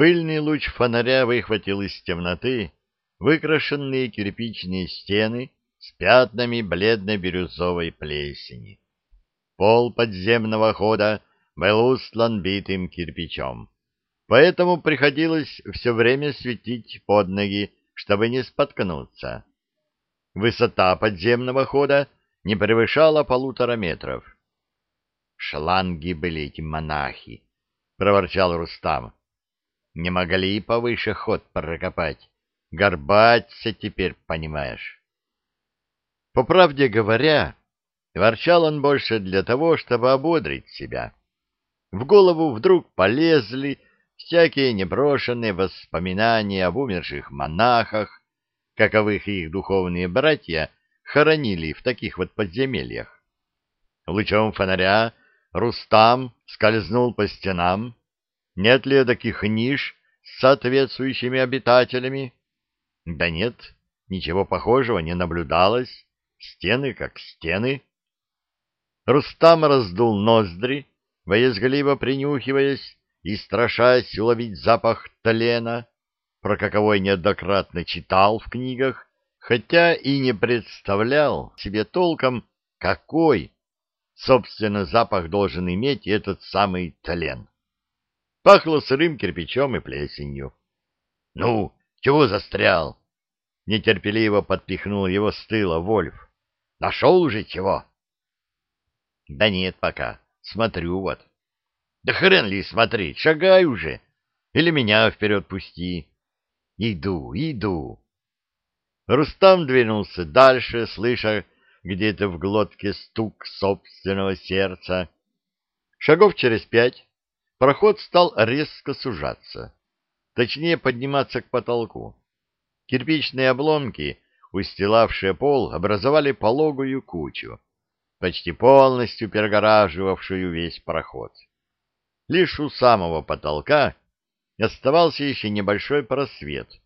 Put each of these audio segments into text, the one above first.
Пыльный луч фонаря выхватил из темноты выкрашенные кирпичные стены с пятнами бледно-бирюзовой плесени. Пол подземного хода был устлан битым кирпичом, поэтому приходилось все время светить под ноги, чтобы не споткнуться. Высота подземного хода не превышала полутора метров. «Шланги были эти монахи», — проворчал Рустам. «Не могли повыше ход прокопать. Горбаться теперь, понимаешь». По правде говоря, ворчал он больше для того, чтобы ободрить себя. В голову вдруг полезли всякие неброшенные воспоминания об умерших монахах, каковых их духовные братья хоронили в таких вот подземельях. Лучом фонаря Рустам скользнул по стенам. Нет ли таких ниш с соответствующими обитателями? Да нет, ничего похожего не наблюдалось. Стены как стены. Рустам раздул ноздри, боязгливо принюхиваясь и страшась уловить запах тлена, про каковой неоднократно читал в книгах, хотя и не представлял себе толком, какой, собственно, запах должен иметь этот самый тлен. Пахло сырым кирпичом и плесенью. — Ну, чего застрял? — нетерпеливо подпихнул его с тыла Вольф. — Нашел уже чего? — Да нет пока. Смотрю вот. — Да хрен ли смотреть, шагай уже. Или меня вперед пусти. Иду, иду. Рустам двинулся дальше, слыша где-то в глотке стук собственного сердца. Шагов через пять проход стал резко сужаться, точнее подниматься к потолку. Кирпичные обломки, устилавшие пол, образовали пологую кучу, почти полностью перегораживавшую весь проход. Лишь у самого потолка оставался еще небольшой просвет,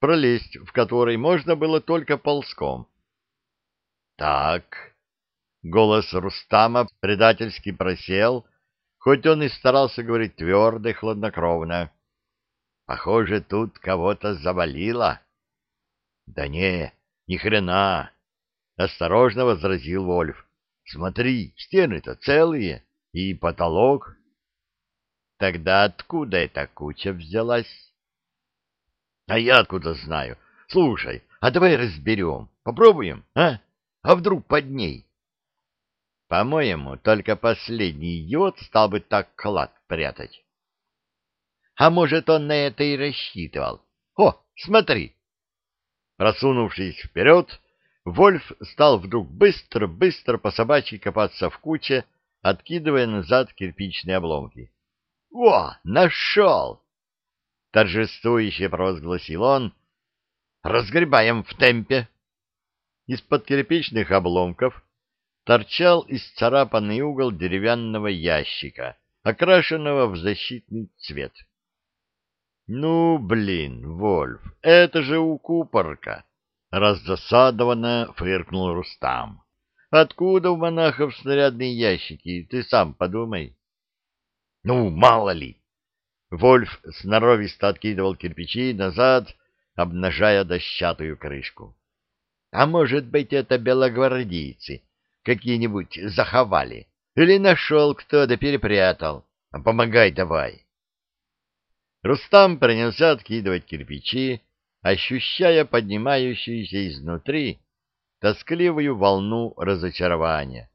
пролезть в который можно было только ползком. «Так...» — голос Рустама предательски просел, хоть он и старался говорить твердо и хладнокровно. «Похоже, тут кого-то завалило». «Да не, ни хрена!» — осторожно возразил Вольф. «Смотри, стены-то целые, и потолок Тогда откуда эта куча взялась? А я откуда знаю? Слушай, а давай разберем. Попробуем, а? А вдруг под ней? По-моему, только последний идиот стал бы так клад прятать. А может, он на это и рассчитывал? О, смотри! Просунувшись вперед, Вольф стал вдруг быстро-быстро по собачьи копаться в куче, откидывая назад кирпичные обломки. «Во, нашел!» — торжествующе провозгласил он. «Разгребаем в темпе!» Из-под кирпичных обломков торчал исцарапанный угол деревянного ящика, окрашенного в защитный цвет. «Ну, блин, Вольф, это же укупорка!» — раздосадованно фыркнул Рустам. «Откуда у монахов снарядные ящики, ты сам подумай». Ну, мало ли! Вольф сноровисто откидывал кирпичи назад, обнажая дощатую крышку. А может быть, это белогвардейцы какие-нибудь заховали? Или нашел кто да перепрятал? Помогай давай. Рустам принялся откидывать кирпичи, ощущая поднимающуюся изнутри тоскливую волну разочарования.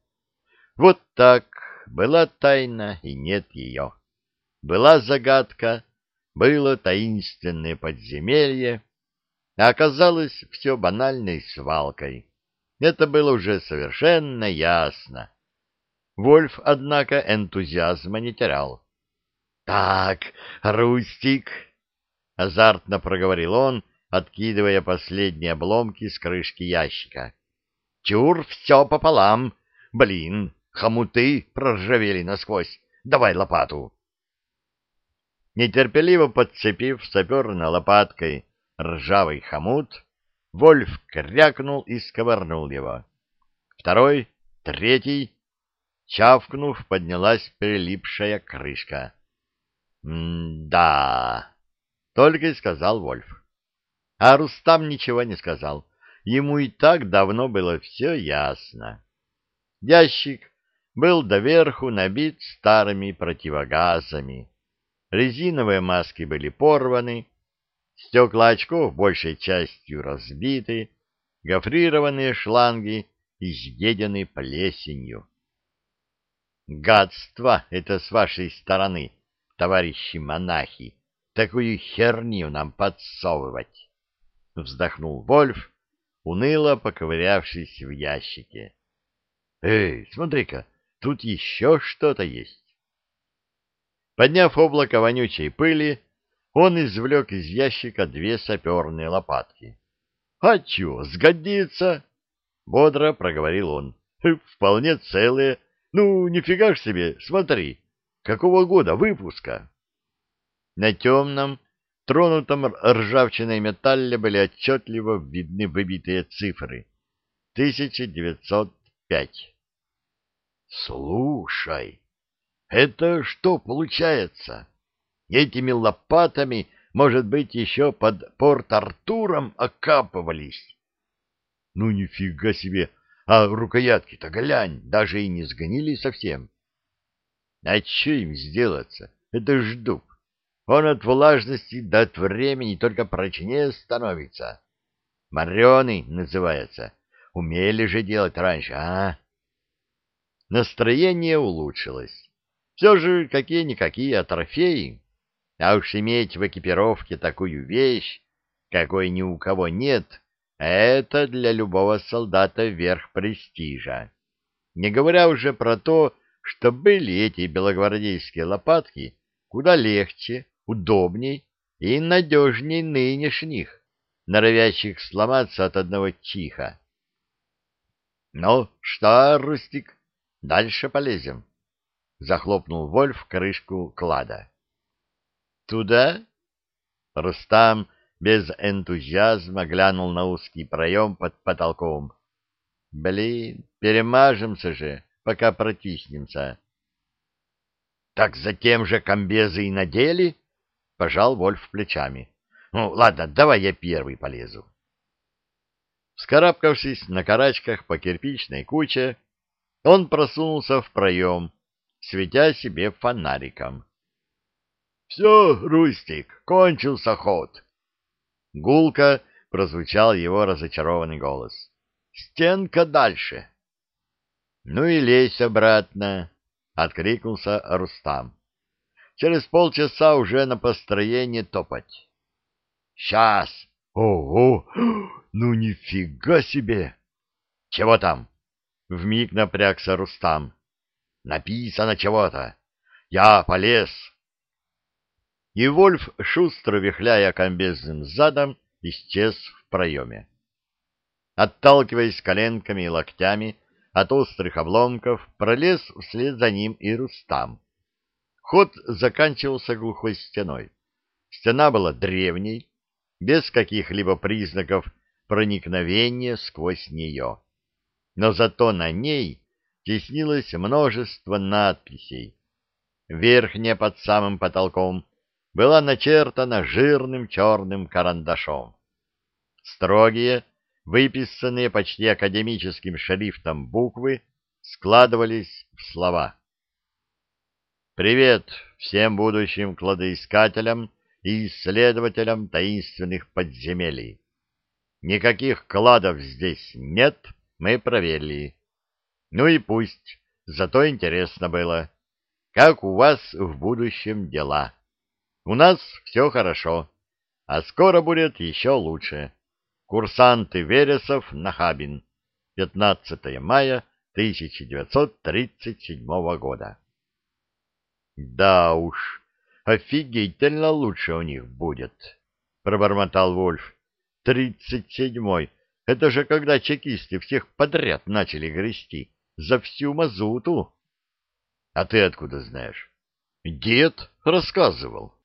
Вот так была тайна и нет ее. Была загадка, было таинственное подземелье, а оказалось все банальной свалкой. Это было уже совершенно ясно. Вольф, однако, энтузиазма не терял. — Так, Рустик! — азартно проговорил он, откидывая последние обломки с крышки ящика. — Чур, все пополам! Блин, Хомуты проржавели насквозь. Давай лопату. Нетерпеливо подцепив саперной лопаткой ржавый хомут, Вольф крякнул и сковырнул его. Второй, третий, чавкнув, поднялась прилипшая крышка. «М-да!» только и сказал Вольф. А Рустам ничего не сказал. Ему и так давно было все ясно. Ящик был доверху набит старыми противогазами. Резиновые маски были порваны, стекла очков большей частью разбиты, гофрированные шланги изъедены плесенью. Гадство это с вашей стороны, товарищи монахи, такую херню нам подсовывать. Вздохнул Вольф, уныло поковырявшись в ящике. Эй, смотри-ка, тут еще что-то есть. Подняв облако вонючей пыли, он извлек из ящика две саперные лопатки. — А чё, сгодится? — бодро проговорил он. — Вполне целые. Ну, нифига ж себе, смотри, какого года выпуска? На темном, тронутом ржавчиной металле были отчетливо видны выбитые цифры. 1905. Слушай, это что получается? Этими лопатами, может быть, еще под Порт-Артуром окапывались? Ну, нифига себе! А рукоятки-то, глянь, даже и не сгнили совсем. А что им сделаться? Это ж дуб. Он от влажности до от времени только прочнее становится. Мореный называется. Умели же делать раньше, а? Настроение улучшилось. Все же какие-никакие трофеи. А уж иметь в экипировке такую вещь, какой ни у кого нет, это для любого солдата верх престижа. Не говоря уже про то, что были эти белогвардейские лопатки куда легче, удобней и надежней нынешних, норовящих сломаться от одного чиха. — Ну что, Рустик, Дальше полезем. Захлопнул Вольф крышку клада. Туда? Рустам без энтузиазма глянул на узкий проем под потолком. Блин, перемажемся же, пока протиснемся. Так затем же комбезы и надели? Пожал Вольф плечами. Ну, ладно, давай я первый полезу. Вскарабкавшись на карачках по кирпичной куче, он просунулся в проем, светя себе фонариком. — Все, Рустик, кончился ход. Гулко прозвучал его разочарованный голос. — Стенка дальше. — Ну и лезь обратно, — откликнулся Рустам. — Через полчаса уже на построение топать. — Сейчас! Ого! Ну нифига себе! — Чего там? Вмиг напрягся Рустам. Написано чего-то. Я полез. И Вольф, шустро вихляя комбезным задом, исчез в проеме. Отталкиваясь коленками и локтями от острых обломков, пролез вслед за ним и Рустам. Ход заканчивался глухой стеной. Стена была древней, без каких-либо признаков проникновения сквозь нее но зато на ней теснилось множество надписей. Верхняя под самым потолком была начертана жирным черным карандашом. Строгие, выписанные почти академическим шрифтом буквы складывались в слова. «Привет всем будущим кладоискателям и исследователям таинственных подземелий. Никаких кладов здесь нет» мы проверили. Ну и пусть, зато интересно было. Как у вас в будущем дела? У нас все хорошо, а скоро будет еще лучше. Курсанты Вересов Нахабин. 15 мая 1937 года. Да уж, офигительно лучше у них будет, пробормотал Вольф. Тридцать седьмой это же когда чекисты всех подряд начали грести за всю мазуту. А ты откуда знаешь? Дед рассказывал.